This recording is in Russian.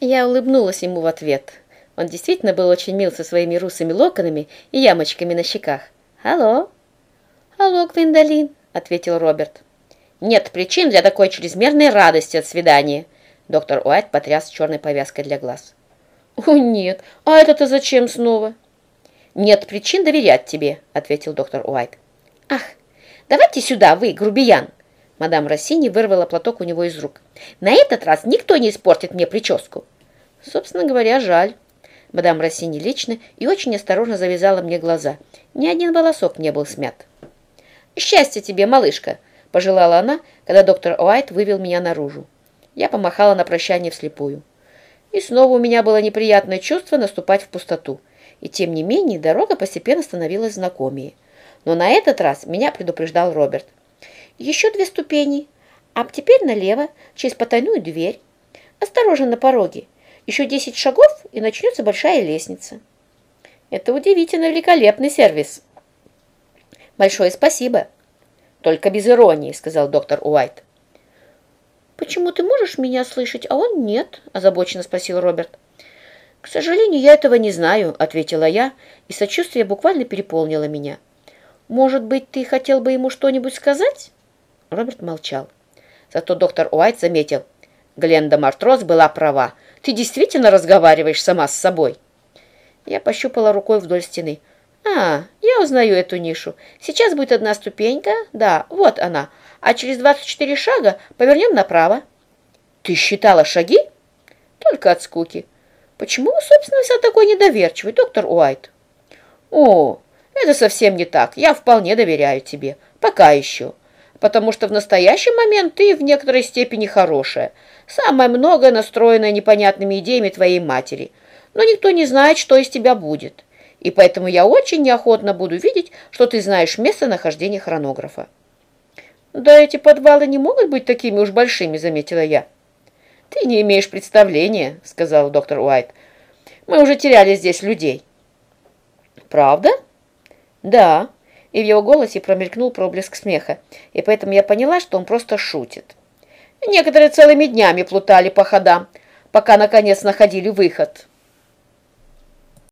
Я улыбнулась ему в ответ. Он действительно был очень мил со своими русыми локонами и ямочками на щеках. «Алло?» «Алло, Гвиндолин», — ответил Роберт. «Нет причин для такой чрезмерной радости от свидания». Доктор Уайт потряс черной повязкой для глаз. «О, нет! А это-то зачем снова?» «Нет причин доверять тебе», — ответил доктор Уайт. «Ах, давайте сюда, вы, грубиян!» Мадам Рассини вырвала платок у него из рук. «На этот раз никто не испортит мне прическу». Собственно говоря, жаль. Мадам Рассини лично и очень осторожно завязала мне глаза. Ни один волосок не был смят. «Счастья тебе, малышка!» – пожелала она, когда доктор Уайт вывел меня наружу. Я помахала на прощание вслепую. И снова у меня было неприятное чувство наступать в пустоту. И тем не менее дорога постепенно становилась знакомее. Но на этот раз меня предупреждал Роберт. Еще две ступени, а теперь налево, через потайную дверь. Осторожно на пороге. Еще десять шагов, и начнется большая лестница. Это удивительно великолепный сервис. Большое спасибо. Только без иронии, сказал доктор Уайт. «Почему ты можешь меня слышать, а он нет?» – озабоченно спросил Роберт. «К сожалению, я этого не знаю», – ответила я, и сочувствие буквально переполнило меня. «Может быть, ты хотел бы ему что-нибудь сказать?» Роберт молчал. Зато доктор Уайт заметил. Гленда Мартрос была права. Ты действительно разговариваешь сама с собой? Я пощупала рукой вдоль стены. А, я узнаю эту нишу. Сейчас будет одна ступенька. Да, вот она. А через 24 шага повернем направо. Ты считала шаги? Только от скуки. Почему собственно, вся такой недоверчивый, доктор Уайт? О, это совсем не так. Я вполне доверяю тебе. Пока еще потому что в настоящий момент ты в некоторой степени хорошая, самое многое настроенное непонятными идеями твоей матери, но никто не знает, что из тебя будет. И поэтому я очень неохотно буду видеть, что ты знаешь местонахождение хронографа. «Да эти подвалы не могут быть такими уж большими», — заметила я. «Ты не имеешь представления», — сказал доктор Уайт. «Мы уже теряли здесь людей». «Правда?» «Да» и в его голосе промелькнул проблеск смеха, и поэтому я поняла, что он просто шутит. Некоторые целыми днями плутали по ходам, пока, наконец, находили выход.